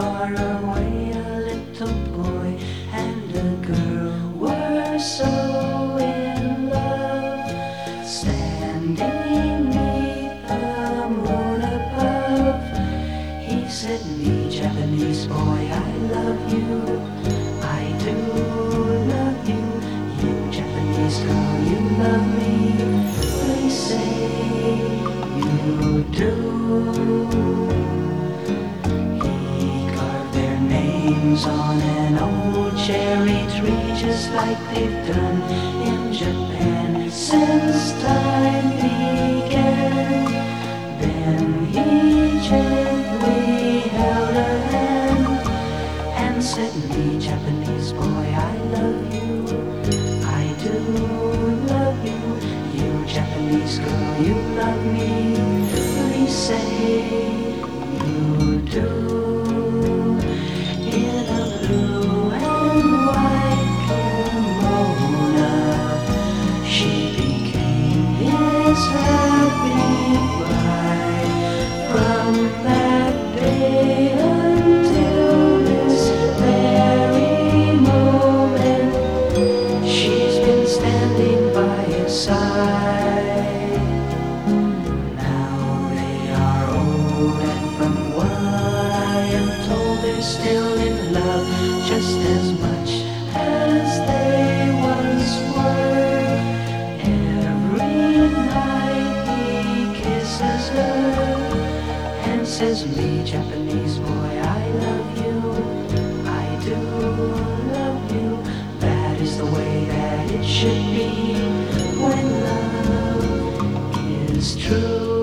far away a little boy and a girl were so in love, standing beneath the moon above. He said, Me, Japanese boy, I love you. On an old cherry tree, just like they've done in Japan since time began. Then he gently held her hand and said, Me, Japanese boy, I love you. I do love you. You, Japanese girl, you love me. Please say Now they are old, and from what I am told, they're still in love just as much as they once were. Every night he kisses her and says, Me, Japanese boy, I love you. I do love you. That is the way that it should be is true.